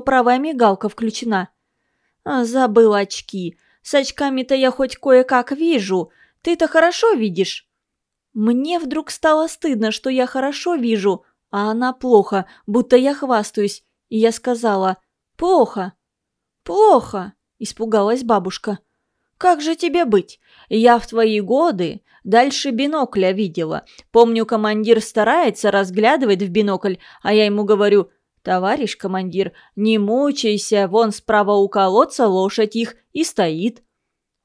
правая мигалка включена. А, забыл очки. С очками-то я хоть кое-как вижу. Ты-то хорошо видишь? Мне вдруг стало стыдно, что я хорошо вижу, а она плохо, будто я хвастаюсь. И я сказала «Плохо». «Плохо», – испугалась бабушка. «Как же тебе быть? Я в твои годы дальше бинокля видела. Помню, командир старается, разглядывает в бинокль, а я ему говорю «Товарищ командир, не мучайся, вон справа у колодца лошадь их и стоит».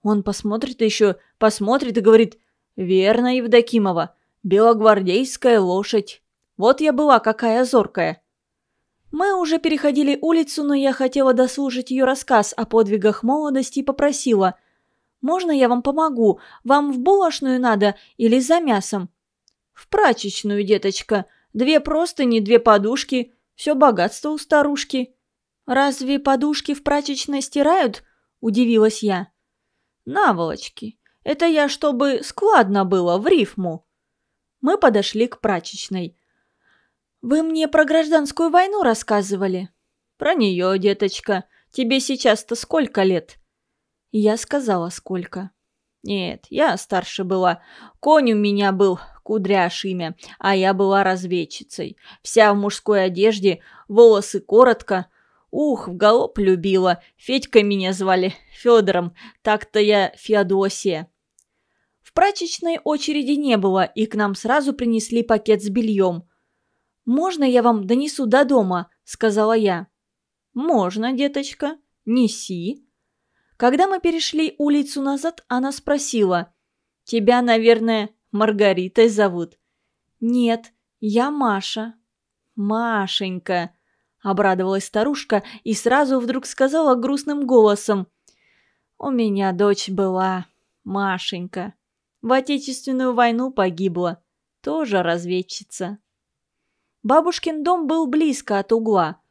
Он посмотрит еще, посмотрит и говорит «Верно, Евдокимова, белогвардейская лошадь». Вот я была какая зоркая. Мы уже переходили улицу, но я хотела дослушать ее рассказ о подвигах молодости и попросила – можно я вам помогу? Вам в булочную надо или за мясом?» «В прачечную, деточка. Две простыни, две подушки. Все богатство у старушки». «Разве подушки в прачечной стирают?» – удивилась я. «Наволочки. Это я, чтобы складно было, в рифму». Мы подошли к прачечной. «Вы мне про гражданскую войну рассказывали?» «Про нее, деточка. Тебе сейчас-то сколько лет?» Я сказала, сколько. Нет, я старше была. Конь у меня был, кудряш имя, а я была разведчицей. Вся в мужской одежде, волосы коротко. Ух, в галоп любила. Федькой меня звали, Федором. Так-то я Феодосия. В прачечной очереди не было, и к нам сразу принесли пакет с бельем. «Можно я вам донесу до дома?» – сказала я. «Можно, деточка. Неси», когда мы перешли улицу назад, она спросила. «Тебя, наверное, Маргаритой зовут?» «Нет, я Маша». «Машенька», — обрадовалась старушка и сразу вдруг сказала грустным голосом. «У меня дочь была, Машенька. В Отечественную войну погибла. Тоже разведчица». Бабушкин дом был близко от угла.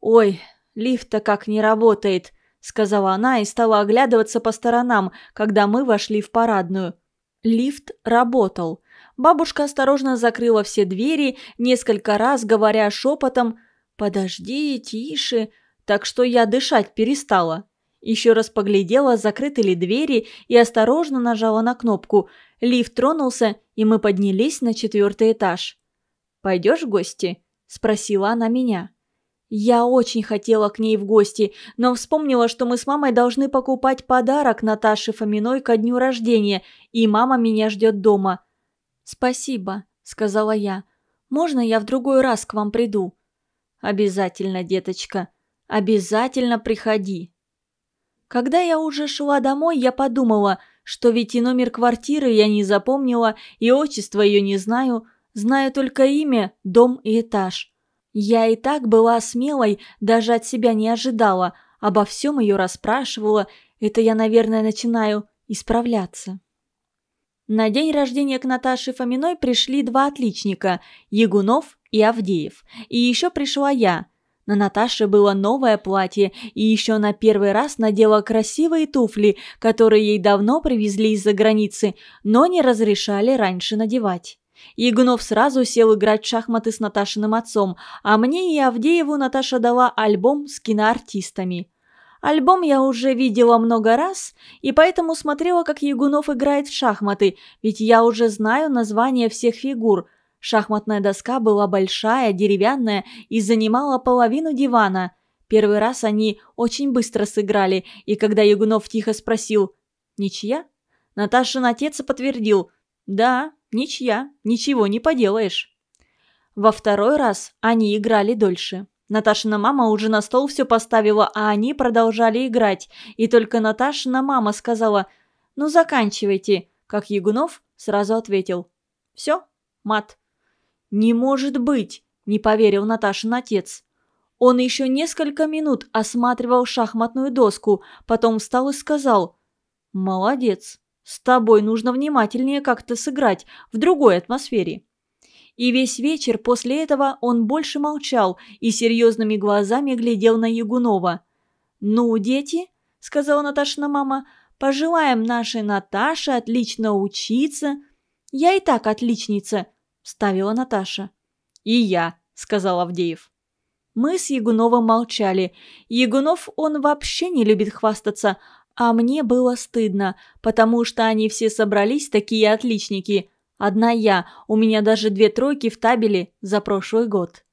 «Ой, лифт-то как не работает», сказала она и стала оглядываться по сторонам, когда мы вошли в парадную. Лифт работал. Бабушка осторожно закрыла все двери, несколько раз говоря шепотом «Подожди, тише», так что я дышать перестала. Еще раз поглядела, закрыты ли двери, и осторожно нажала на кнопку. Лифт тронулся, и мы поднялись на четвертый этаж. «Пойдешь в гости?» – спросила она меня. Я очень хотела к ней в гости, но вспомнила, что мы с мамой должны покупать подарок Наташе Фоминой ко дню рождения, и мама меня ждет дома. «Спасибо», — сказала я. «Можно я в другой раз к вам приду?» «Обязательно, деточка. Обязательно приходи». Когда я уже шла домой, я подумала, что ведь и номер квартиры я не запомнила, и отчество ее не знаю, знаю только имя, дом и этаж. Я и так была смелой, даже от себя не ожидала, обо всем ее расспрашивала, это я, наверное, начинаю исправляться. На день рождения к Наташе Фоминой пришли два отличника – Ягунов и Авдеев. И еще пришла я. На Наташе было новое платье, и еще на первый раз надела красивые туфли, которые ей давно привезли из-за границы, но не разрешали раньше надевать. Ягунов сразу сел играть в шахматы с Наташиным отцом, а мне и Авдееву Наташа дала альбом с киноартистами. Альбом я уже видела много раз, и поэтому смотрела, как Ягунов играет в шахматы, ведь я уже знаю название всех фигур. Шахматная доска была большая, деревянная и занимала половину дивана. Первый раз они очень быстро сыграли, и когда Ягунов тихо спросил «Ничья?», Наташин отец подтвердил «Да, Ничья, ничего не поделаешь. Во второй раз они играли дольше. Наташина мама уже на стол все поставила, а они продолжали играть. И только Наташина мама сказала «Ну, заканчивайте», как Ягунов сразу ответил «Все, мат». «Не может быть!» – не поверил Наташин отец. Он еще несколько минут осматривал шахматную доску, потом встал и сказал «Молодец, с тобой нужно внимательнее как-то сыграть в другой атмосфере». И весь вечер после этого он больше молчал и серьезными глазами глядел на Ягунова. «Ну, дети», — сказала Наташина мама, — «пожелаем нашей Наташе отлично учиться». «Я и так отличница», — вставила Наташа. «И я», — сказал Авдеев. Мы с Ягуновым молчали. Ягунов, он вообще не любит хвастаться, а мне было стыдно, потому что они все собрались, такие отличники. Одна я, у меня даже две тройки в табеле за прошлый год.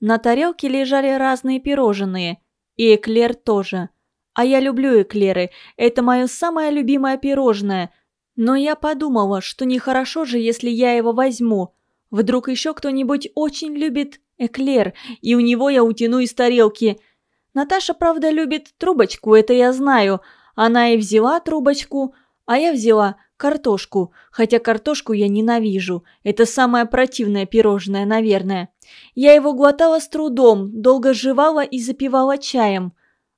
На тарелке лежали разные пирожные. И эклер тоже. А я люблю эклеры, это мое самое любимое пирожное. Но я подумала, что нехорошо же, если я его возьму. Вдруг еще кто-нибудь очень любит эклер, и у него я утяну из тарелки. Наташа, правда, любит трубочку, это я знаю. Она и взяла трубочку, а я взяла картошку, хотя картошку я ненавижу. Это самое противное пирожное, наверное. Я его глотала с трудом, долго жевала и запивала чаем.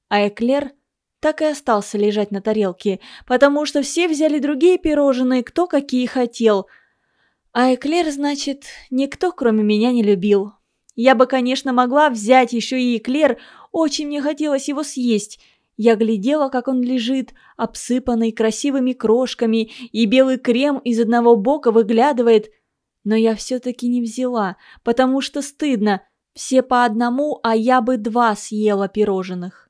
А эклер так и остался лежать на тарелке, потому что все взяли другие пирожные, кто какие хотел. А эклер, значит, никто кроме меня не любил. Я бы, конечно, могла взять еще и эклер, очень мне хотелось его съесть. Я глядела, как он лежит, обсыпанный красивыми крошками, и белый крем из одного бока выглядывает. Но я все-таки не взяла, потому что стыдно. Все по одному, а я бы два съела пирожных.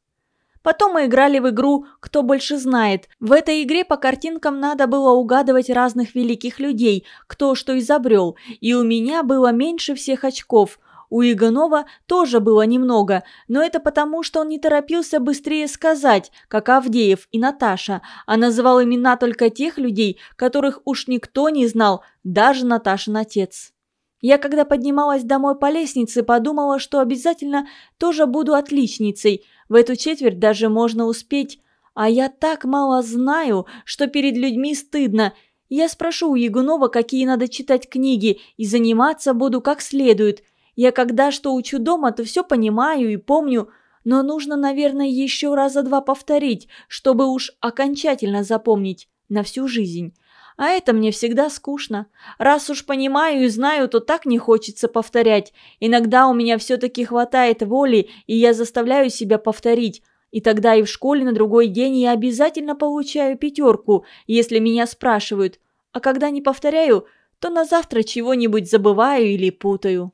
Потом мы играли в игру «Кто больше знает». В этой игре по картинкам надо было угадывать разных великих людей, кто что изобрел, и у меня было меньше всех очков – у Игонова тоже было немного, но это потому, что он не торопился быстрее сказать, как Авдеев и Наташа, а называл имена только тех людей, которых уж никто не знал, даже Наташин отец. Я, когда поднималась домой по лестнице, подумала, что обязательно тоже буду отличницей. В эту четверть даже можно успеть. А я так мало знаю, что перед людьми стыдно. Я спрошу у Ягунова, какие надо читать книги, и заниматься буду как следует. Я когда что учу дома, то все понимаю и помню, но нужно, наверное, еще раза два повторить, чтобы уж окончательно запомнить на всю жизнь. А это мне всегда скучно. Раз уж понимаю и знаю, то так не хочется повторять. Иногда у меня все-таки хватает воли, и я заставляю себя повторить. И тогда и в школе на другой день я обязательно получаю пятерку, если меня спрашивают. А когда не повторяю, то на завтра чего-нибудь забываю или путаю.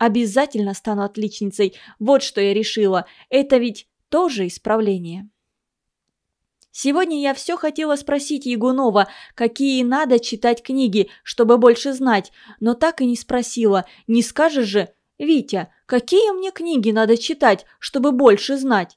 Обязательно стану отличницей. Вот что я решила. Это ведь тоже исправление. Сегодня я все хотела спросить Ягунова, какие надо читать книги, чтобы больше знать, но так и не спросила. Не скажешь же, Витя, какие мне книги надо читать, чтобы больше знать?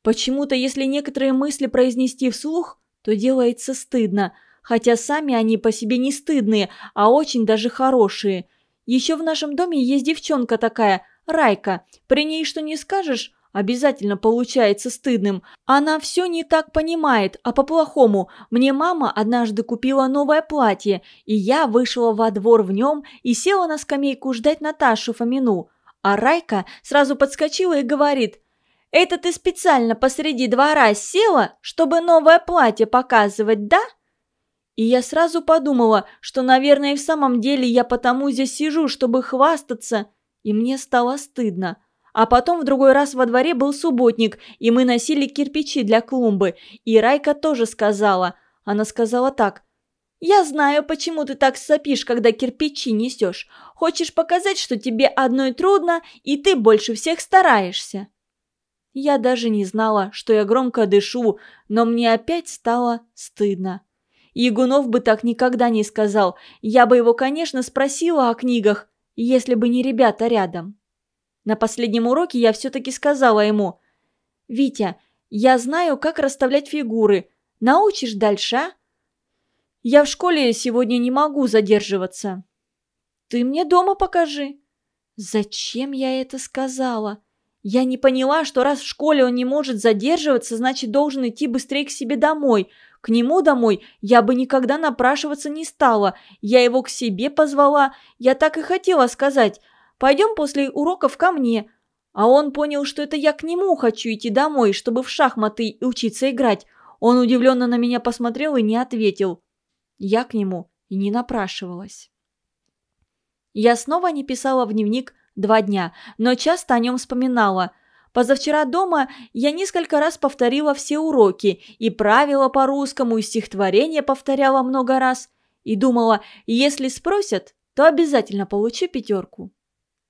Почему-то, если некоторые мысли произнести вслух, то делается стыдно, хотя сами они по себе не стыдные, а очень даже хорошие – еще в нашем доме есть девчонка такая, Райка. При ней что не скажешь, обязательно получается стыдным. Она все не так понимает, а по-плохому. Мне мама однажды купила новое платье, и я вышла во двор в нем и села на скамейку ждать Наташу Фомину. А Райка сразу подскочила и говорит, «Это ты специально посреди двора села, чтобы новое платье показывать, да?» И я сразу подумала, что, наверное, и в самом деле я потому здесь сижу, чтобы хвастаться. И мне стало стыдно. А потом в другой раз во дворе был субботник, и мы носили кирпичи для клумбы. И Райка тоже сказала. Она сказала так. «Я знаю, почему ты так сопишь, когда кирпичи несешь. Хочешь показать, что тебе одной трудно, и ты больше всех стараешься». Я даже не знала, что я громко дышу, но мне опять стало стыдно. Ягунов бы так никогда не сказал. Я бы его, конечно, спросила о книгах, если бы не ребята рядом. На последнем уроке я все-таки сказала ему. «Витя, я знаю, как расставлять фигуры. Научишь дальше, а?» «Я в школе сегодня не могу задерживаться». «Ты мне дома покажи». «Зачем я это сказала?» Я не поняла, что раз в школе он не может задерживаться, значит, должен идти быстрее к себе домой – к нему домой я бы никогда напрашиваться не стала. Я его к себе позвала. Я так и хотела сказать. Пойдем после уроков ко мне. А он понял, что это я к нему хочу идти домой, чтобы в шахматы учиться играть. Он удивленно на меня посмотрел и не ответил. Я к нему и не напрашивалась. Я снова не писала в дневник два дня, но часто о нем вспоминала – Позавчера дома я несколько раз повторила все уроки, и правила по русскому, и стихотворение повторяла много раз, и думала, если спросят, то обязательно получу пятерку.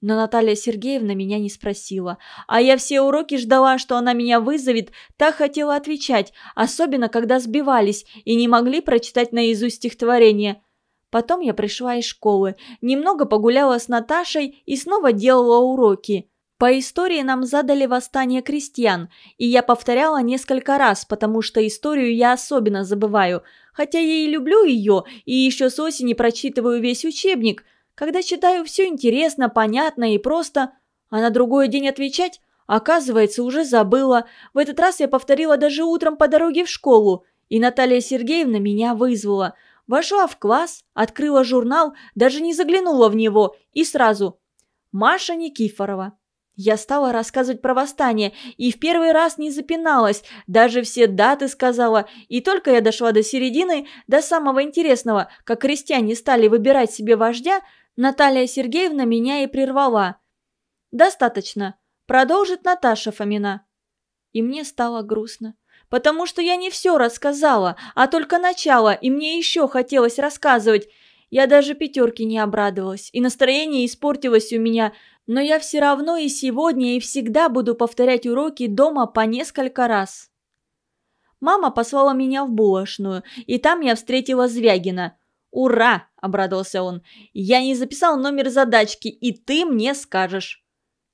Но Наталья Сергеевна меня не спросила. А я все уроки ждала, что она меня вызовет, так хотела отвечать, особенно когда сбивались и не могли прочитать наизусть стихотворение. Потом я пришла из школы, немного погуляла с Наташей и снова делала уроки. По истории нам задали восстание крестьян, и я повторяла несколько раз, потому что историю я особенно забываю. Хотя я и люблю ее, и еще с осени прочитываю весь учебник – когда читаю все интересно, понятно и просто, а на другой день отвечать, оказывается, уже забыла. В этот раз я повторила даже утром по дороге в школу, и Наталья Сергеевна меня вызвала. Вошла в класс, открыла журнал, даже не заглянула в него, и сразу «Маша Никифорова». Я стала рассказывать про восстание и в первый раз не запиналась, даже все даты сказала, и только я дошла до середины, до самого интересного, как крестьяне стали выбирать себе вождя, Наталья Сергеевна меня и прервала. «Достаточно. Продолжит Наташа Фомина». И мне стало грустно, потому что я не все рассказала, а только начало, и мне еще хотелось рассказывать. Я даже пятерки не обрадовалась, и настроение испортилось у меня, но я все равно и сегодня, и всегда буду повторять уроки дома по несколько раз. Мама послала меня в булочную, и там я встретила Звягина. «Ура!» – обрадовался он. «Я не записал номер задачки, и ты мне скажешь».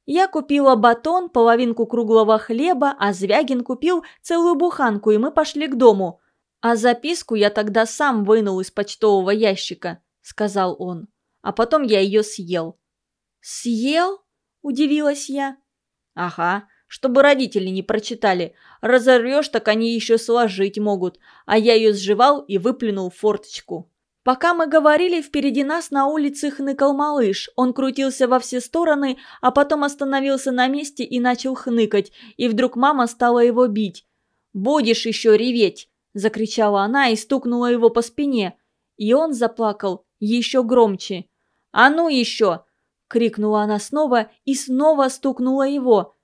Я купила батон, половинку круглого хлеба, а Звягин купил целую буханку, и мы пошли к дому. «А записку я тогда сам вынул из почтового ящика», – сказал он. «А потом я ее съел». «Съел?» – удивилась я. «Ага, чтобы родители не прочитали. Разорвешь, так они еще сложить могут. А я ее сживал и выплюнул в форточку». Пока мы говорили, впереди нас на улице хныкал малыш. Он крутился во все стороны, а потом остановился на месте и начал хныкать, и вдруг мама стала его бить. «Будешь еще реветь!» – закричала она и стукнула его по спине. И он заплакал еще громче. «А ну еще!» – крикнула она снова и снова стукнула его.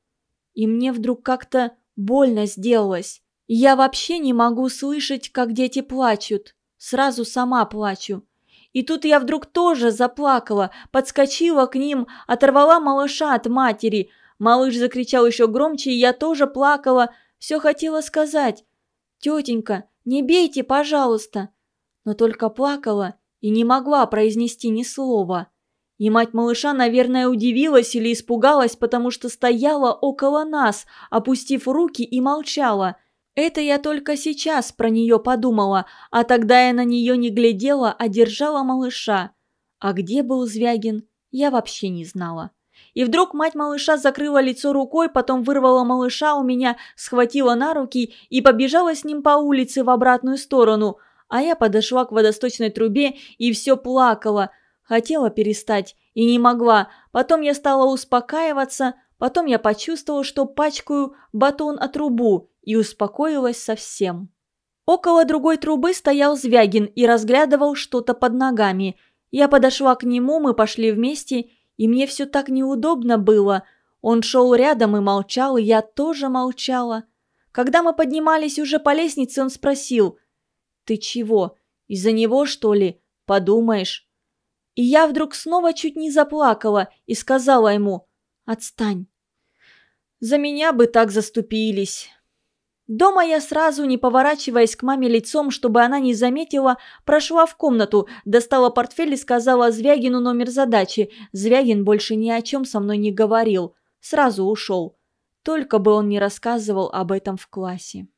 И мне вдруг как-то больно сделалось. Я вообще не могу слышать, как дети плачут. Сразу сама плачу. И тут я вдруг тоже заплакала, подскочила к ним, оторвала малыша от матери. Малыш закричал еще громче, и я тоже плакала, все хотела сказать. «Тетенька, не бейте, пожалуйста!» Но только плакала и не могла произнести ни слова. И мать малыша, наверное, удивилась или испугалась, потому что стояла около нас, опустив руки и молчала – это я только сейчас про нее подумала, а тогда я на нее не глядела, а держала малыша. А где был Звягин, я вообще не знала. И вдруг мать малыша закрыла лицо рукой, потом вырвала малыша у меня, схватила на руки и побежала с ним по улице в обратную сторону. А я подошла к водосточной трубе и все плакала. Хотела перестать и не могла. Потом я стала успокаиваться, потом я почувствовала, что пачкаю батон от трубу и успокоилась совсем. Около другой трубы стоял Звягин и разглядывал что-то под ногами. Я подошла к нему, мы пошли вместе, и мне все так неудобно было. Он шел рядом и молчал, и я тоже молчала. Когда мы поднимались уже по лестнице, он спросил, «Ты чего? Из-за него, что ли? Подумаешь?» И я вдруг снова чуть не заплакала и сказала ему, «Отстань». «За меня бы так заступились». Дома я сразу, не поворачиваясь к маме лицом, чтобы она не заметила, прошла в комнату, достала портфель и сказала Звягину номер задачи. Звягин больше ни о чем со мной не говорил. Сразу ушел. Только бы он не рассказывал об этом в классе.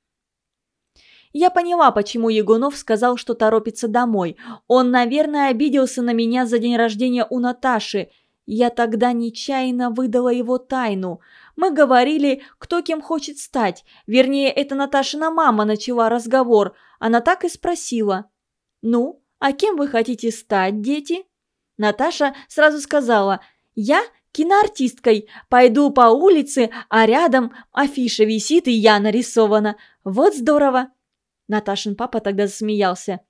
Я поняла, почему Егунов сказал, что торопится домой. Он, наверное, обиделся на меня за день рождения у Наташи. Я тогда нечаянно выдала его тайну – мы говорили, кто кем хочет стать. Вернее, это Наташина мама начала разговор. Она так и спросила. «Ну, а кем вы хотите стать, дети?» Наташа сразу сказала. «Я киноартисткой. Пойду по улице, а рядом афиша висит, и я нарисована. Вот здорово!» Наташин папа тогда засмеялся.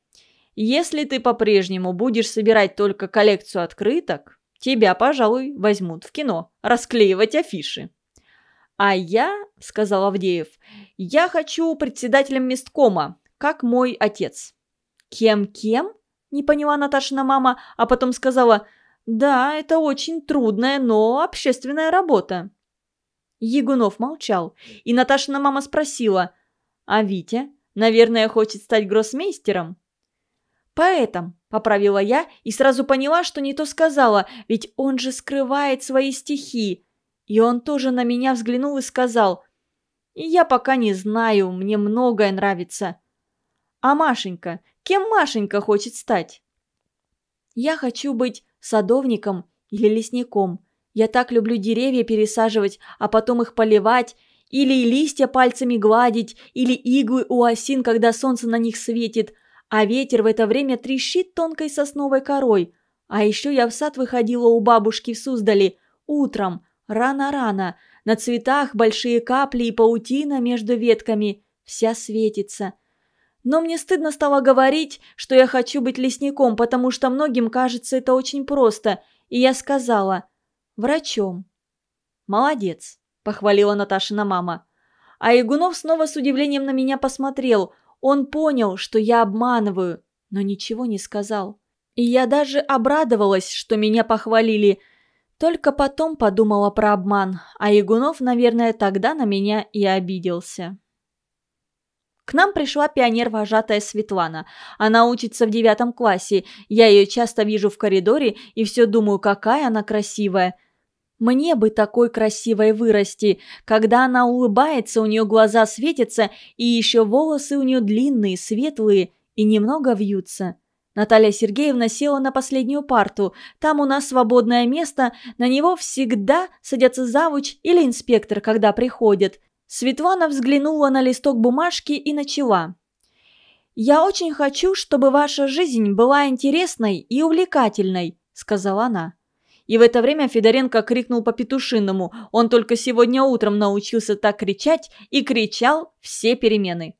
«Если ты по-прежнему будешь собирать только коллекцию открыток, тебя, пожалуй, возьмут в кино, расклеивать афиши». «А я, — сказал Авдеев, — я хочу председателем месткома, как мой отец». «Кем-кем?» — не поняла Наташина мама, а потом сказала, Да, это очень трудная, но общественная работа. Ягунов молчал, и Наташина мама спросила, «А Витя, наверное, хочет стать гроссмейстером?» «Поэтом», — поправила я и сразу поняла, что не то сказала, ведь он же скрывает свои стихи. И он тоже на меня взглянул и сказал, «Я пока не знаю, мне многое нравится». «А Машенька? Кем Машенька хочет стать?» «Я хочу быть садовником или лесником. Я так люблю деревья пересаживать, а потом их поливать, или листья пальцами гладить, или иглы у осин, когда солнце на них светит, а ветер в это время трещит тонкой сосновой корой. А еще я в сад выходила у бабушки в Суздали утром, рано-рано, на цветах большие капли и паутина между ветками, вся светится. Но мне стыдно стало говорить, что я хочу быть лесником, потому что многим кажется это очень просто, и я сказала – врачом. «Молодец», – похвалила Наташина мама. А Ягунов снова с удивлением на меня посмотрел. Он понял, что я обманываю, но ничего не сказал. И я даже обрадовалась, что меня похвалили. Только потом подумала про обман, а Ягунов, наверное, тогда на меня и обиделся. К нам пришла пионер-вожатая Светлана. Она учится в девятом классе. Я ее часто вижу в коридоре и все думаю, какая она красивая. Мне бы такой красивой вырасти. Когда она улыбается, у нее глаза светятся, и еще волосы у нее длинные, светлые и немного вьются. Наталья Сергеевна села на последнюю парту. Там у нас свободное место, на него всегда садятся завуч или инспектор, когда приходят. Светлана взглянула на листок бумажки и начала. «Я очень хочу, чтобы ваша жизнь была интересной и увлекательной», — сказала она. И в это время Федоренко крикнул по петушиному. Он только сегодня утром научился так кричать и кричал все перемены.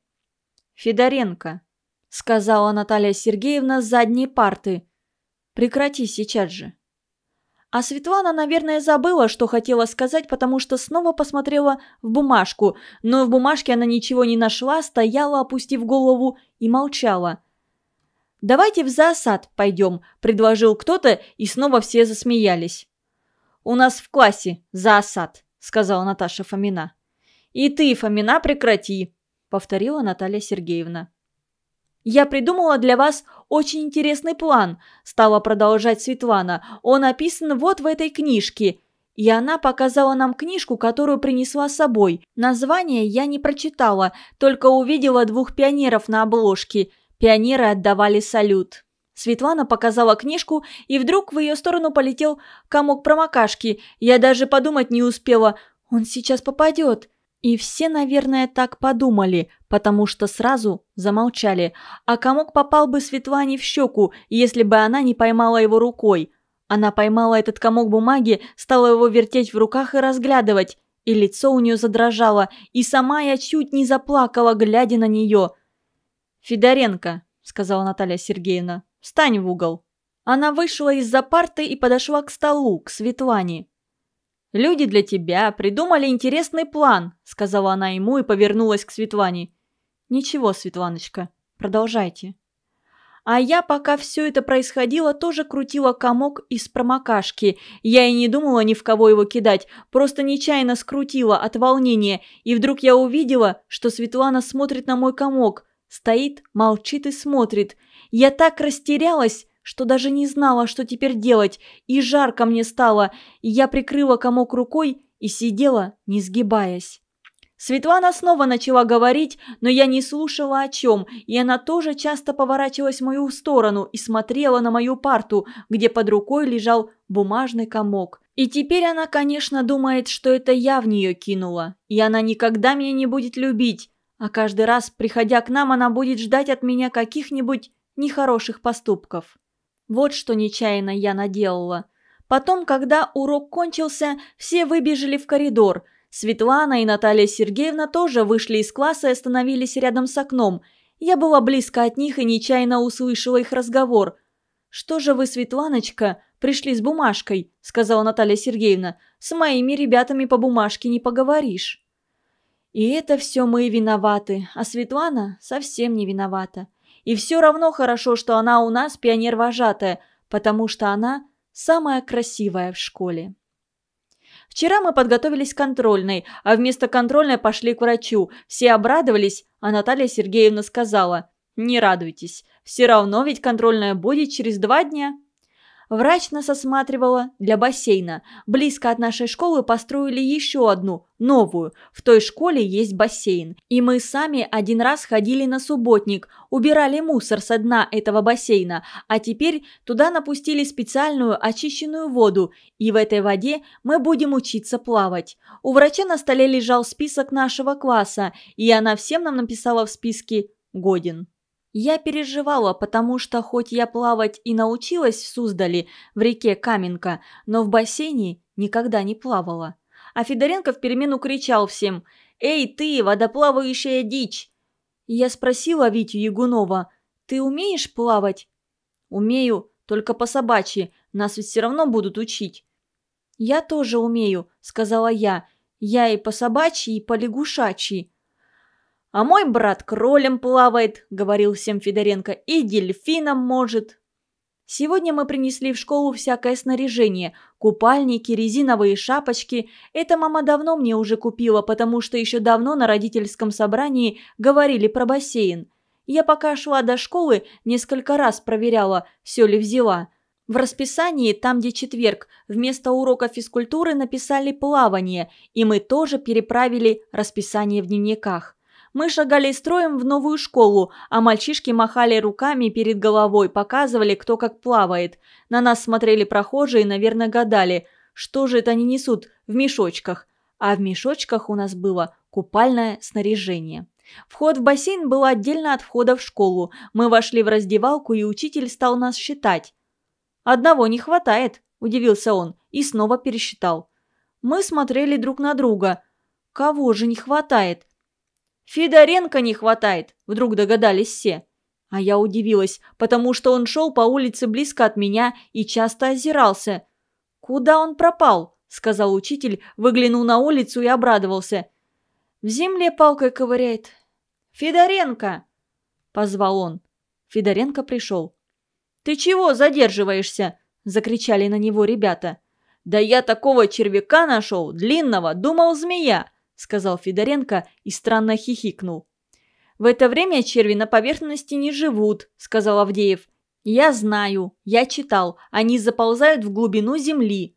«Федоренко», — сказала Наталья Сергеевна с задней парты. «Прекрати сейчас же». А Светлана, наверное, забыла, что хотела сказать, потому что снова посмотрела в бумажку, но в бумажке она ничего не нашла, стояла, опустив голову, и молчала. «Давайте в зоосад пойдем», – предложил кто-то, и снова все засмеялись. «У нас в классе зоосад», – сказала Наташа Фомина. «И ты, Фомина, прекрати», – повторила Наталья Сергеевна. «Я придумала для вас очень интересный план», – стала продолжать Светлана. «Он описан вот в этой книжке». И она показала нам книжку, которую принесла с собой. Название я не прочитала, только увидела двух пионеров на обложке – Пионеры отдавали салют. Светлана показала книжку, и вдруг в ее сторону полетел комок промокашки. Я даже подумать не успела. Он сейчас попадет. И все, наверное, так подумали, потому что сразу замолчали. А комок попал бы Светлане в щеку, если бы она не поймала его рукой. Она поймала этот комок бумаги, стала его вертеть в руках и разглядывать. И лицо у нее задрожало, и сама я чуть не заплакала, глядя на нее – «Федоренко», — сказала Наталья Сергеевна, — «встань в угол». Она вышла из-за парты и подошла к столу, к Светлане. «Люди для тебя придумали интересный план», — сказала она ему и повернулась к Светлане. «Ничего, Светланочка, продолжайте». А я, пока все это происходило, тоже крутила комок из промокашки. Я и не думала ни в кого его кидать, просто нечаянно скрутила от волнения, и вдруг я увидела, что Светлана смотрит на мой комок. Стоит, молчит и смотрит. Я так растерялась, что даже не знала, что теперь делать, и жарко мне стало, и я прикрыла комок рукой и сидела, не сгибаясь. Светлана снова начала говорить, но я не слушала о чем, и она тоже часто поворачивалась в мою сторону и смотрела на мою парту, где под рукой лежал бумажный комок. И теперь она, конечно, думает, что это я в нее кинула, и она никогда меня не будет любить, а каждый раз, приходя к нам, она будет ждать от меня каких-нибудь нехороших поступков. Вот что нечаянно я наделала. Потом, когда урок кончился, все выбежали в коридор. Светлана и Наталья Сергеевна тоже вышли из класса и остановились рядом с окном. Я была близко от них и нечаянно услышала их разговор. «Что же вы, Светланочка, пришли с бумажкой?» – сказала Наталья Сергеевна. «С моими ребятами по бумажке не поговоришь». И это все мы виноваты, а Светлана совсем не виновата. И все равно хорошо, что она у нас пионер-вожатая, потому что она самая красивая в школе. Вчера мы подготовились к контрольной, а вместо контрольной пошли к врачу. Все обрадовались, а Наталья Сергеевна сказала, «Не радуйтесь, все равно ведь контрольная будет через два дня». Врач нас осматривала для бассейна. Близко от нашей школы построили еще одну, новую. В той школе есть бассейн. И мы сами один раз ходили на субботник, убирали мусор со дна этого бассейна, а теперь туда напустили специальную очищенную воду, и в этой воде мы будем учиться плавать. У врача на столе лежал список нашего класса, и она всем нам написала в списке «Годен». Я переживала, потому что хоть я плавать и научилась в Суздале, в реке Каменка, но в бассейне никогда не плавала. А Федоренко в перемену кричал всем «Эй, ты, водоплавающая дичь!» Я спросила Витю Ягунова «Ты умеешь плавать?» «Умею, только по собачьи, нас ведь все равно будут учить». «Я тоже умею», — сказала я. «Я и по собачьи, и по лягушачьи». «А мой брат кролем плавает», — говорил всем Федоренко, — «и дельфином может». Сегодня мы принесли в школу всякое снаряжение. Купальники, резиновые шапочки. Это мама давно мне уже купила, потому что еще давно на родительском собрании говорили про бассейн. Я пока шла до школы, несколько раз проверяла, все ли взяла. В расписании, там где четверг, вместо урока физкультуры написали плавание, и мы тоже переправили расписание в дневниках. Мы шагали строем в новую школу, а мальчишки махали руками перед головой, показывали, кто как плавает. На нас смотрели прохожие и, наверное, гадали, что же это они несут в мешочках. А в мешочках у нас было купальное снаряжение. Вход в бассейн был отдельно от входа в школу. Мы вошли в раздевалку, и учитель стал нас считать. «Одного не хватает», – удивился он и снова пересчитал. Мы смотрели друг на друга. «Кого же не хватает?» «Федоренко не хватает», – вдруг догадались все. А я удивилась, потому что он шел по улице близко от меня и часто озирался. «Куда он пропал?» – сказал учитель, выглянул на улицу и обрадовался. «В земле палкой ковыряет». «Федоренко!» – позвал он. Федоренко пришел. «Ты чего задерживаешься?» – закричали на него ребята. «Да я такого червяка нашел, длинного, думал змея. – сказал Федоренко и странно хихикнул. «В это время черви на поверхности не живут», – сказал Авдеев. «Я знаю, я читал, они заползают в глубину земли».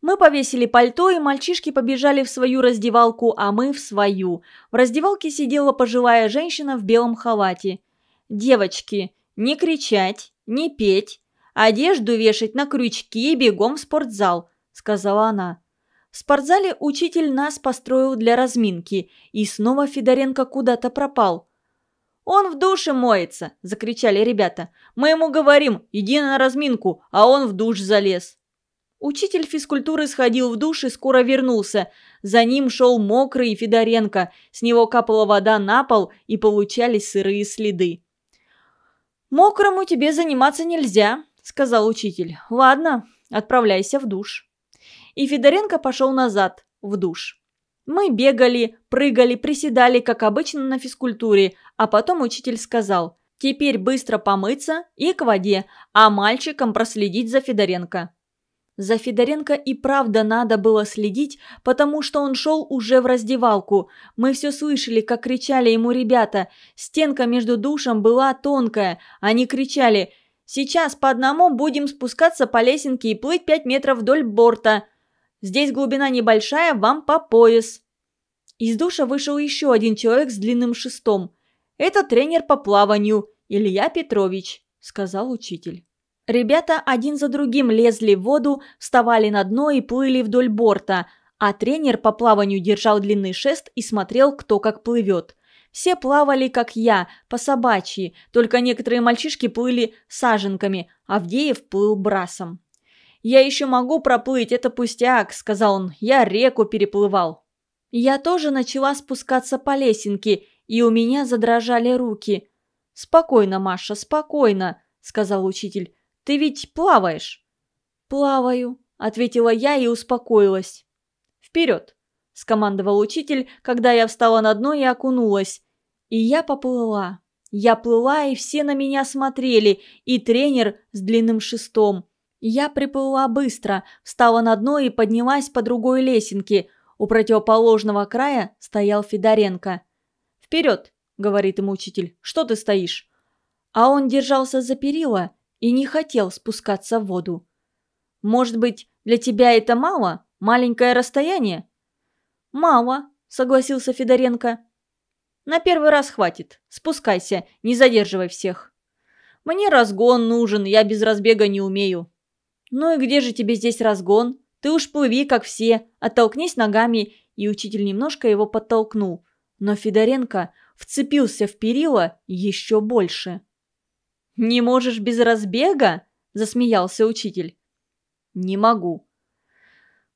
Мы повесили пальто, и мальчишки побежали в свою раздевалку, а мы в свою. В раздевалке сидела пожилая женщина в белом халате. «Девочки, не кричать, не петь, одежду вешать на крючки и бегом в спортзал», – сказала она. В спортзале учитель нас построил для разминки, и снова Федоренко куда-то пропал. «Он в душе моется!» – закричали ребята. «Мы ему говорим, иди на разминку, а он в душ залез». Учитель физкультуры сходил в душ и скоро вернулся. За ним шел мокрый Федоренко. С него капала вода на пол и получались сырые следы. «Мокрому тебе заниматься нельзя», – сказал учитель. «Ладно, отправляйся в душ» и Федоренко пошел назад, в душ. Мы бегали, прыгали, приседали, как обычно на физкультуре, а потом учитель сказал «Теперь быстро помыться и к воде, а мальчикам проследить за Федоренко». За Федоренко и правда надо было следить, потому что он шел уже в раздевалку. Мы все слышали, как кричали ему ребята. Стенка между душем была тонкая. Они кричали «Сейчас по одному будем спускаться по лесенке и плыть пять метров вдоль борта». Здесь глубина небольшая, вам по пояс». Из душа вышел еще один человек с длинным шестом. «Это тренер по плаванию, Илья Петрович», – сказал учитель. Ребята один за другим лезли в воду, вставали на дно и плыли вдоль борта, а тренер по плаванию держал длинный шест и смотрел, кто как плывет. Все плавали, как я, по собачьи, только некоторые мальчишки плыли саженками, Авдеев плыл брасом. «Я еще могу проплыть, это пустяк», – сказал он. «Я реку переплывал». Я тоже начала спускаться по лесенке, и у меня задрожали руки. «Спокойно, Маша, спокойно», – сказал учитель. «Ты ведь плаваешь?» «Плаваю», – ответила я и успокоилась. «Вперед!» – скомандовал учитель, когда я встала на дно и окунулась. И я поплыла. Я плыла, и все на меня смотрели, и тренер с длинным шестом – Я приплыла быстро, встала на дно и поднялась по другой лесенке. У противоположного края стоял Федоренко. «Вперед!» – говорит ему учитель. «Что ты стоишь?» А он держался за перила и не хотел спускаться в воду. «Может быть, для тебя это мало? Маленькое расстояние?» «Мало», – согласился Федоренко. «На первый раз хватит. Спускайся, не задерживай всех». «Мне разгон нужен, я без разбега не умею». «Ну и где же тебе здесь разгон? Ты уж плыви, как все, оттолкнись ногами». И учитель немножко его подтолкнул. Но Федоренко вцепился в перила еще больше. «Не можешь без разбега?» – засмеялся учитель. «Не могу».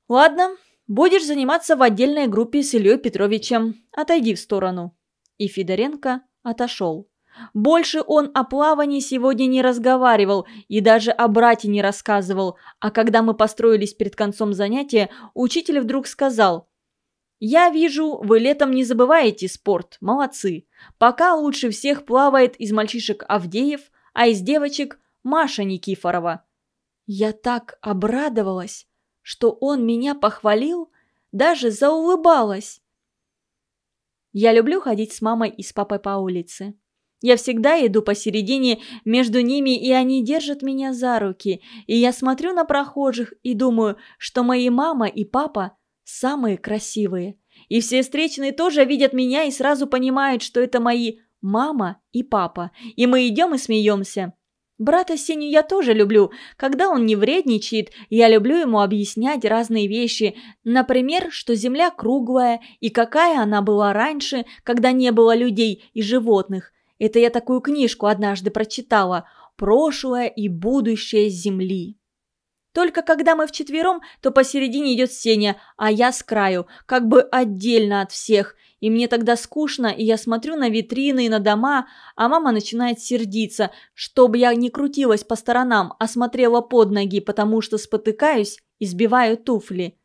«Ладно, будешь заниматься в отдельной группе с Ильей Петровичем. Отойди в сторону». И Федоренко отошел. Больше он о плавании сегодня не разговаривал и даже о брате не рассказывал, а когда мы построились перед концом занятия, учитель вдруг сказал «Я вижу, вы летом не забываете спорт, молодцы. Пока лучше всех плавает из мальчишек Авдеев, а из девочек Маша Никифорова». Я так обрадовалась, что он меня похвалил, даже заулыбалась. Я люблю ходить с мамой и с папой по улице. Я всегда иду посередине между ними, и они держат меня за руки. И я смотрю на прохожих и думаю, что мои мама и папа самые красивые. И все встречные тоже видят меня и сразу понимают, что это мои мама и папа. И мы идем и смеемся. Брата Сеню я тоже люблю. Когда он не вредничает, я люблю ему объяснять разные вещи. Например, что Земля круглая и какая она была раньше, когда не было людей и животных. Это я такую книжку однажды прочитала «Прошлое и будущее Земли». Только когда мы вчетвером, то посередине идет Сеня, а я с краю, как бы отдельно от всех. И мне тогда скучно, и я смотрю на витрины и на дома, а мама начинает сердиться, чтобы я не крутилась по сторонам, а смотрела под ноги, потому что спотыкаюсь и сбиваю туфли.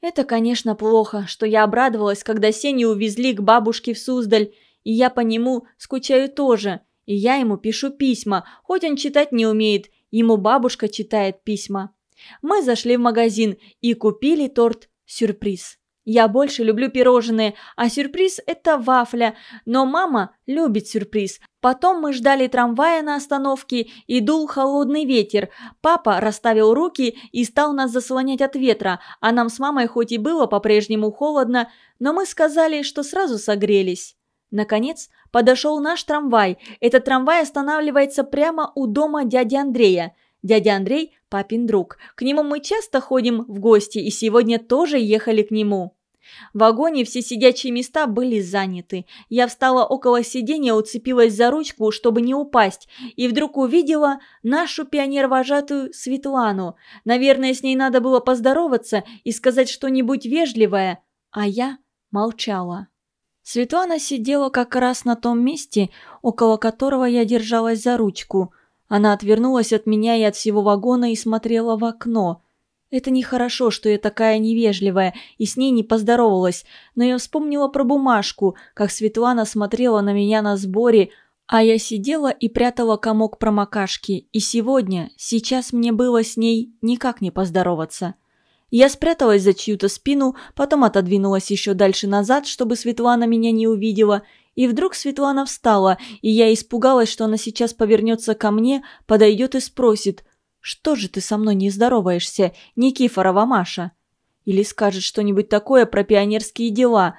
Это, конечно, плохо, что я обрадовалась, когда Сеню увезли к бабушке в Суздаль, и я по нему скучаю тоже, и я ему пишу письма, хоть он читать не умеет, Ему бабушка читает письма. Мы зашли в магазин и купили торт-сюрприз. Я больше люблю пирожные, а сюрприз – это вафля, но мама любит сюрприз. Потом мы ждали трамвая на остановке и дул холодный ветер. Папа расставил руки и стал нас заслонять от ветра, а нам с мамой хоть и было по-прежнему холодно, но мы сказали, что сразу согрелись. Наконец, подошел наш трамвай. Этот трамвай останавливается прямо у дома дяди Андрея. Дядя Андрей – папин друг. К нему мы часто ходим в гости и сегодня тоже ехали к нему. В вагоне все сидячие места были заняты. Я встала около сиденья, уцепилась за ручку, чтобы не упасть, и вдруг увидела нашу пионер-вожатую Светлану. Наверное, с ней надо было поздороваться и сказать что-нибудь вежливое, а я молчала. Светлана сидела как раз на том месте, около которого я держалась за ручку. Она отвернулась от меня и от всего вагона и смотрела в окно. Это нехорошо, что я такая невежливая и с ней не поздоровалась, но я вспомнила про бумажку, как Светлана смотрела на меня на сборе, а я сидела и прятала комок промокашки, и сегодня, сейчас мне было с ней никак не поздороваться. Я спряталась за чью-то спину, потом отодвинулась еще дальше назад, чтобы Светлана меня не увидела. И вдруг Светлана встала, и я испугалась, что она сейчас повернется ко мне, подойдет и спросит, «Что же ты со мной не здороваешься, Никифорова Маша?» Или скажет что-нибудь такое про пионерские дела.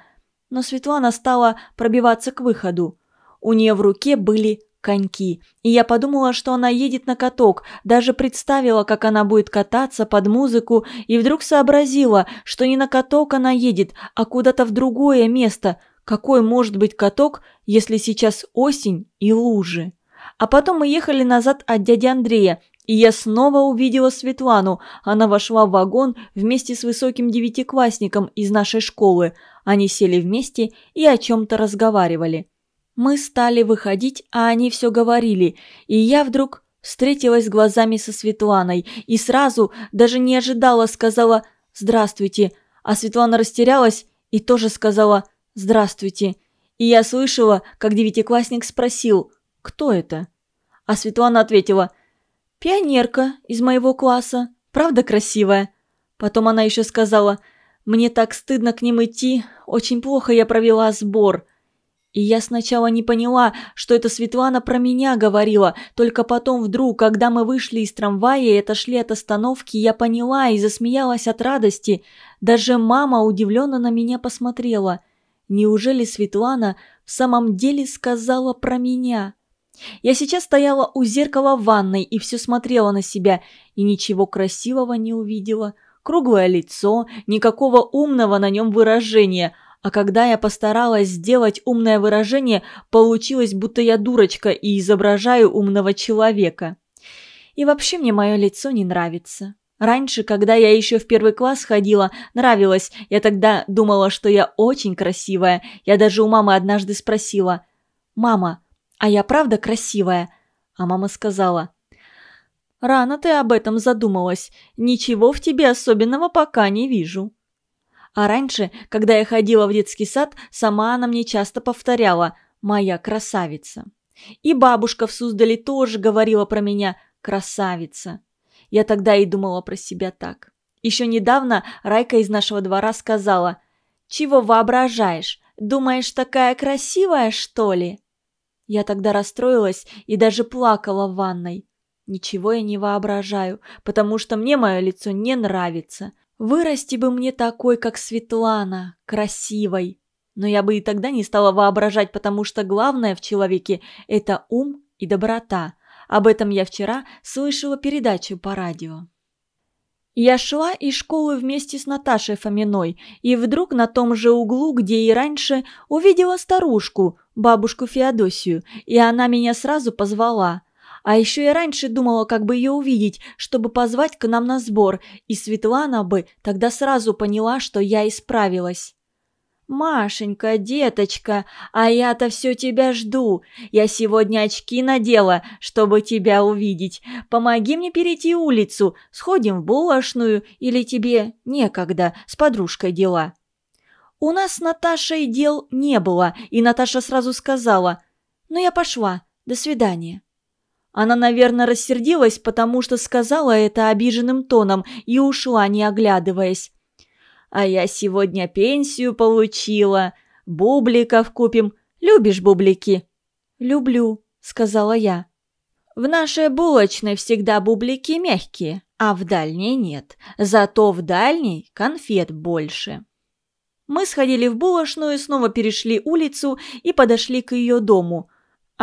Но Светлана стала пробиваться к выходу. У нее в руке были коньки. И я подумала, что она едет на каток, даже представила, как она будет кататься под музыку, и вдруг сообразила, что не на каток она едет, а куда-то в другое место. Какой может быть каток, если сейчас осень и лужи? А потом мы ехали назад от дяди Андрея, и я снова увидела Светлану. Она вошла в вагон вместе с высоким девятиклассником из нашей школы. Они сели вместе и о чем-то разговаривали. Мы стали выходить, а они все говорили, и я вдруг встретилась глазами со Светланой и сразу, даже не ожидала, сказала «Здравствуйте», а Светлана растерялась и тоже сказала «Здравствуйте». И я слышала, как девятиклассник спросил «Кто это?». А Светлана ответила «Пионерка из моего класса. Правда красивая?» Потом она еще сказала, «Мне так стыдно к ним идти. Очень плохо я провела сбор». И я сначала не поняла, что это Светлана про меня говорила, только потом вдруг, когда мы вышли из трамвая и отошли от остановки, я поняла и засмеялась от радости. Даже мама удивленно на меня посмотрела. Неужели Светлана в самом деле сказала про меня? Я сейчас стояла у зеркала в ванной и все смотрела на себя, и ничего красивого не увидела. Круглое лицо, никакого умного на нем выражения – а когда я постаралась сделать умное выражение, получилось, будто я дурочка и изображаю умного человека. И вообще мне мое лицо не нравится. Раньше, когда я еще в первый класс ходила, нравилось. Я тогда думала, что я очень красивая. Я даже у мамы однажды спросила. «Мама, а я правда красивая?» А мама сказала. «Рано ты об этом задумалась. Ничего в тебе особенного пока не вижу». А раньше, когда я ходила в детский сад, сама она мне часто повторяла «моя красавица». И бабушка в Суздале тоже говорила про меня «красавица». Я тогда и думала про себя так. Еще недавно Райка из нашего двора сказала «Чего воображаешь? Думаешь, такая красивая, что ли?» Я тогда расстроилась и даже плакала в ванной. Ничего я не воображаю, потому что мне мое лицо не нравится. Вырасти бы мне такой, как Светлана, красивой. Но я бы и тогда не стала воображать, потому что главное в человеке – это ум и доброта. Об этом я вчера слышала передачу по радио. Я шла из школы вместе с Наташей Фоминой, и вдруг на том же углу, где и раньше, увидела старушку, бабушку Феодосию, и она меня сразу позвала – а еще я раньше думала, как бы ее увидеть, чтобы позвать к нам на сбор, и Светлана бы тогда сразу поняла, что я исправилась. «Машенька, деточка, а я-то все тебя жду. Я сегодня очки надела, чтобы тебя увидеть. Помоги мне перейти улицу, сходим в булочную, или тебе некогда, с подружкой дела». У нас с Наташей дел не было, и Наташа сразу сказала «Ну я пошла, до свидания». Она, наверное, рассердилась, потому что сказала это обиженным тоном и ушла, не оглядываясь. «А я сегодня пенсию получила. Бубликов купим. Любишь бублики?» «Люблю», — сказала я. «В нашей булочной всегда бублики мягкие, а в дальней нет. Зато в дальней конфет больше». Мы сходили в булочную, снова перешли улицу и подошли к ее дому.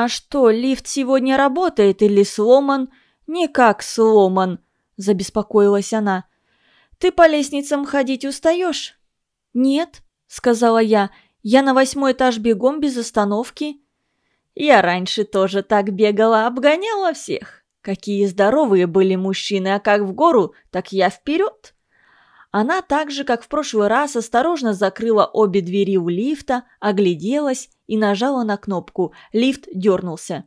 «А что, лифт сегодня работает или сломан?» «Никак сломан», – забеспокоилась она. «Ты по лестницам ходить устаешь?» «Нет», – сказала я, – «я на восьмой этаж бегом без остановки». «Я раньше тоже так бегала, обгоняла всех. Какие здоровые были мужчины, а как в гору, так я вперед». Она так же, как в прошлый раз, осторожно закрыла обе двери у лифта, огляделась и нажала на кнопку. Лифт дернулся.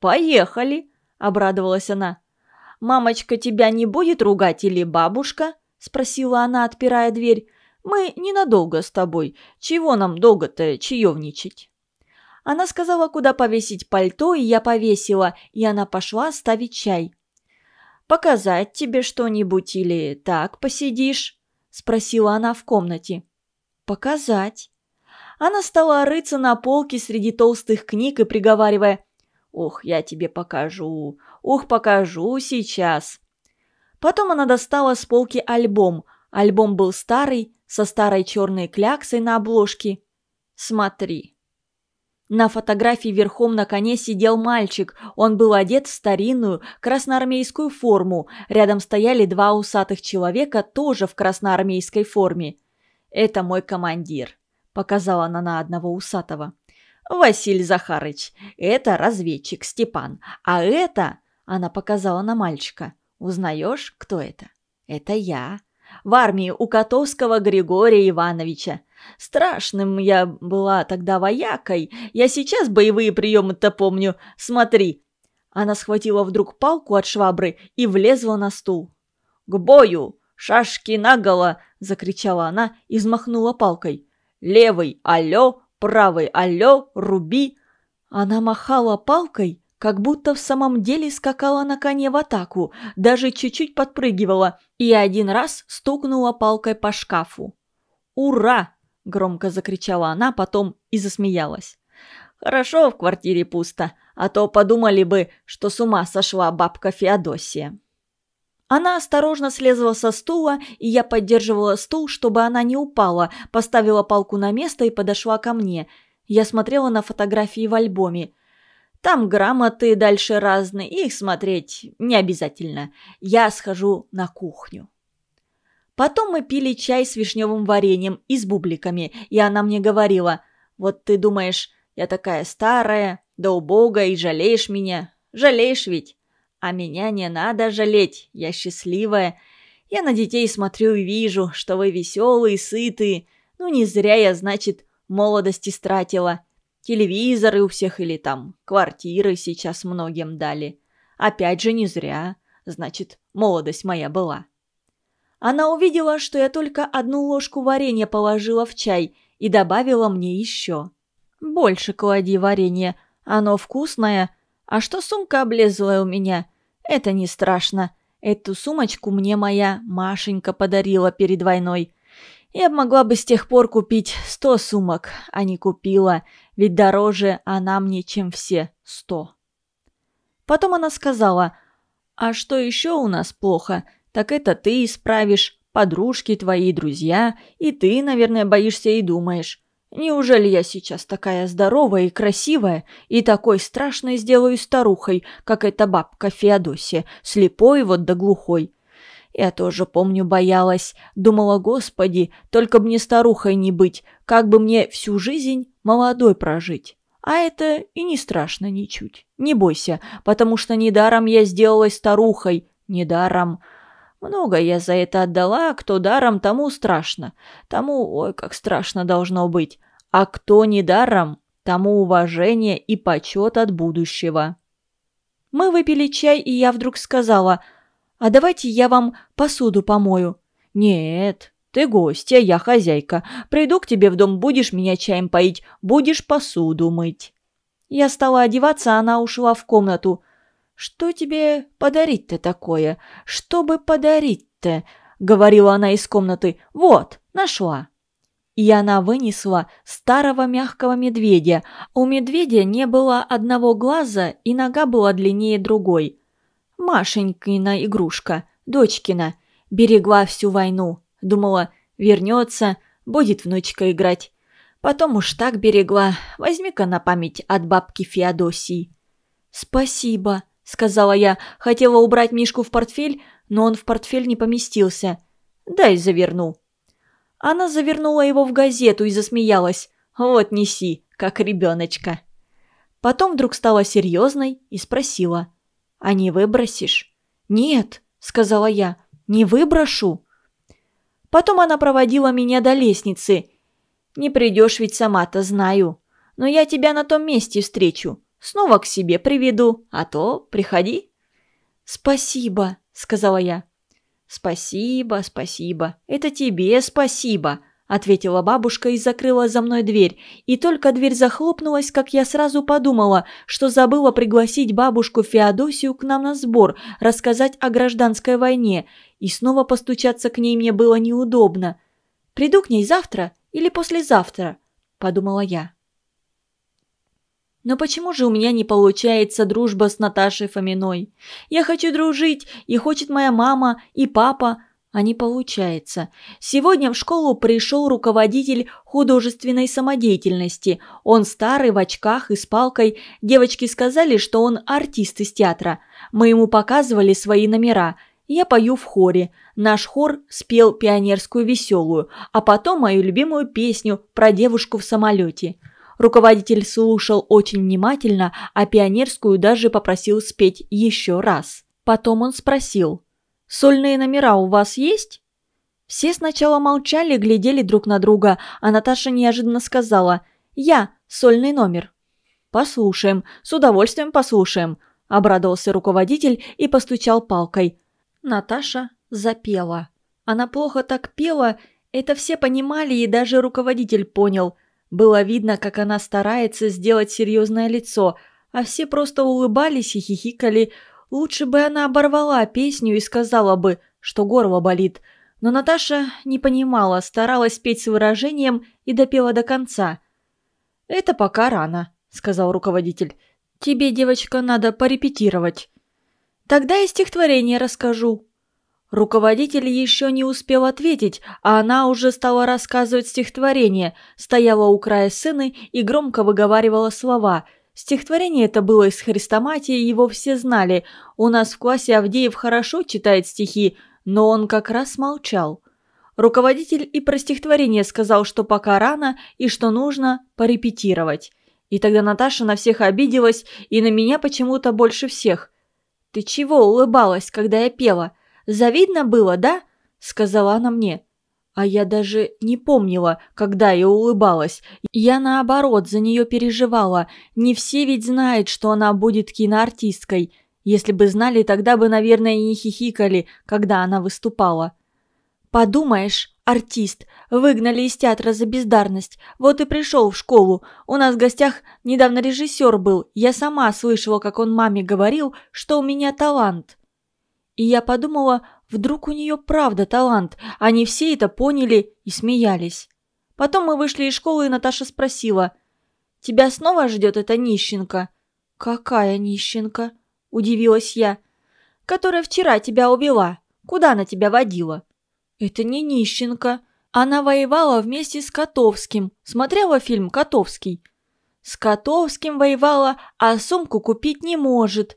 «Поехали!» – обрадовалась она. «Мамочка тебя не будет ругать или бабушка?» – спросила она, отпирая дверь. «Мы ненадолго с тобой. Чего нам долго-то чаевничать?» Она сказала, куда повесить пальто, и я повесила, и она пошла ставить чай. «Показать тебе что-нибудь или так посидишь?» – спросила она в комнате. «Показать». Она стала рыться на полке среди толстых книг и приговаривая «Ох, я тебе покажу, ух, покажу сейчас». Потом она достала с полки альбом. Альбом был старый, со старой черной кляксой на обложке. «Смотри». На фотографии верхом на коне сидел мальчик. Он был одет в старинную красноармейскую форму. Рядом стояли два усатых человека, тоже в красноармейской форме. «Это мой командир», – показала она на одного усатого. «Василий Захарыч, это разведчик Степан, а это...» – она показала на мальчика. «Узнаешь, кто это?» «Это я. В армии у Котовского Григория Ивановича. Страшным я была тогда воякой. Я сейчас боевые приемы-то помню. Смотри». Она схватила вдруг палку от швабры и влезла на стул. «К бою! Шашки наголо!» – закричала она и взмахнула палкой. «Левый, алло! Правый, алло! Руби!» Она махала палкой, как будто в самом деле скакала на коне в атаку, даже чуть-чуть подпрыгивала и один раз стукнула палкой по шкафу. «Ура!» – громко закричала она потом и засмеялась. «Хорошо в квартире пусто, а то подумали бы, что с ума сошла бабка Феодосия». Она осторожно слезла со стула, и я поддерживала стул, чтобы она не упала, поставила палку на место и подошла ко мне. Я смотрела на фотографии в альбоме. Там грамоты дальше разные, их смотреть не обязательно. Я схожу на кухню. Потом мы пили чай с вишневым вареньем и с бубликами, и она мне говорила, «Вот ты думаешь, я такая старая, да убогая и жалеешь меня? Жалеешь ведь? А меня не надо жалеть, я счастливая. Я на детей смотрю и вижу, что вы веселые, сытые. Ну, не зря я, значит, молодость истратила. Телевизоры у всех или там квартиры сейчас многим дали. Опять же, не зря. Значит, молодость моя была. Она увидела, что я только одну ложку варенья положила в чай и добавила мне еще. «Больше клади варенье, оно вкусное. А что сумка облезлая у меня? Это не страшно. Эту сумочку мне моя Машенька подарила перед войной. Я могла бы с тех пор купить сто сумок, а не купила, ведь дороже она мне, чем все сто. Потом она сказала, «А что еще у нас плохо, так это ты исправишь, подружки твои, друзья, и ты, наверное, боишься и думаешь. Неужели я сейчас такая здоровая и красивая и такой страшной сделаю старухой, как эта бабка Феодосия, слепой вот да глухой? Я тоже, помню, боялась. Думала, господи, только б мне старухой не быть, как бы мне всю жизнь молодой прожить. А это и не страшно ничуть. Не бойся, потому что недаром я сделалась старухой, недаром. Много я за это отдала, кто даром, тому страшно. Тому, ой, как страшно должно быть. А кто недаром, тому уважение и почет от будущего. Мы выпили чай, и я вдруг сказала, «А давайте я вам посуду помою». «Нет, ты гостья, я хозяйка. Приду к тебе в дом, будешь меня чаем поить, будешь посуду мыть». Я стала одеваться, а она ушла в комнату. «Что тебе подарить-то такое? Что бы подарить-то?» — говорила она из комнаты. «Вот, нашла». И она вынесла старого мягкого медведя. У медведя не было одного глаза, и нога была длиннее другой. Машенькина игрушка, дочкина, берегла всю войну. Думала, вернется, будет внучка играть. Потом уж так берегла. Возьми-ка на память от бабки Феодосии. «Спасибо», сказала я. Хотела убрать Мишку в портфель, но он в портфель не поместился. «Дай заверну». Она завернула его в газету и засмеялась. «Вот неси, как ребеночка». Потом вдруг стала серьезной и спросила. «А не выбросишь?» «Нет», — сказала я, — «не выброшу». Потом она проводила меня до лестницы. «Не придешь ведь сама-то, знаю. Но я тебя на том месте встречу. Снова к себе приведу, а то приходи». «Спасибо», — сказала я. «Спасибо, спасибо. Это тебе спасибо», — ответила бабушка и закрыла за мной дверь. И только дверь захлопнулась, как я сразу подумала, что забыла пригласить бабушку Феодосию к нам на сбор, рассказать о гражданской войне, и снова постучаться к ней мне было неудобно. «Приду к ней завтра или послезавтра», — подумала я. Но почему же у меня не получается дружба с Наташей Фоминой? Я хочу дружить, и хочет моя мама, и папа, а не получается. Сегодня в школу пришел руководитель художественной самодеятельности. Он старый, в очках и с палкой. Девочки сказали, что он артист из театра. Мы ему показывали свои номера. Я пою в хоре. Наш хор спел пионерскую веселую, а потом мою любимую песню про девушку в самолете. Руководитель слушал очень внимательно, а пионерскую даже попросил спеть еще раз. Потом он спросил, «Сольные номера у вас есть?» Все сначала молчали, глядели друг на друга, а Наташа неожиданно сказала, «Я, сольный номер». «Послушаем, с удовольствием послушаем», – обрадовался руководитель и постучал палкой. Наташа запела. Она плохо так пела, это все понимали и даже руководитель понял – было видно, как она старается сделать серьезное лицо. а все просто улыбались и хихикали. Лучше бы она оборвала песню и сказала бы, что горло болит. Но Наташа не понимала, старалась петь с выражением и допела до конца. «Это пока рано», — сказал руководитель. «Тебе, девочка, надо порепетировать». «Тогда я стихотворение расскажу», Руководитель еще не успел ответить, а она уже стала рассказывать стихотворение, стояла у края сцены и громко выговаривала слова. Стихотворение это было из хрестоматии, его все знали. У нас в классе Авдеев хорошо читает стихи, но он как раз молчал. Руководитель и про стихотворение сказал, что пока рано и что нужно порепетировать. И тогда Наташа на всех обиделась, и на меня почему-то больше всех. «Ты чего улыбалась, когда я пела?» Завидно было, да?» – сказала она мне. А я даже не помнила, когда я улыбалась. Я, наоборот, за нее переживала. Не все ведь знают, что она будет киноартисткой. Если бы знали, тогда бы, наверное, и не хихикали, когда она выступала. «Подумаешь, артист, выгнали из театра за бездарность. Вот и пришел в школу. У нас в гостях недавно режиссер был. Я сама слышала, как он маме говорил, что у меня талант». И я подумала, вдруг у нее правда талант. Они все это поняли и смеялись. Потом мы вышли из школы, и Наташа спросила. «Тебя снова ждет эта нищенка?» «Какая нищенка?» – удивилась я. «Которая вчера тебя увела. Куда она тебя водила?» «Это не нищенка. Она воевала вместе с Котовским. Смотрела фильм «Котовский»?» «С Котовским воевала, а сумку купить не может»,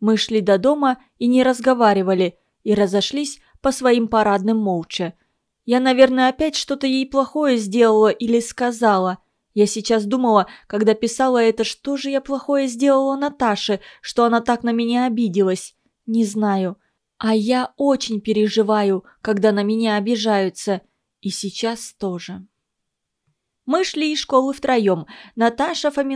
мы шли до дома и не разговаривали, и разошлись по своим парадным молча. Я, наверное, опять что-то ей плохое сделала или сказала. Я сейчас думала, когда писала это, что же я плохое сделала Наташе, что она так на меня обиделась. Не знаю. А я очень переживаю, когда на меня обижаются. И сейчас тоже. Мы шли из школы втроем. Наташа Фомин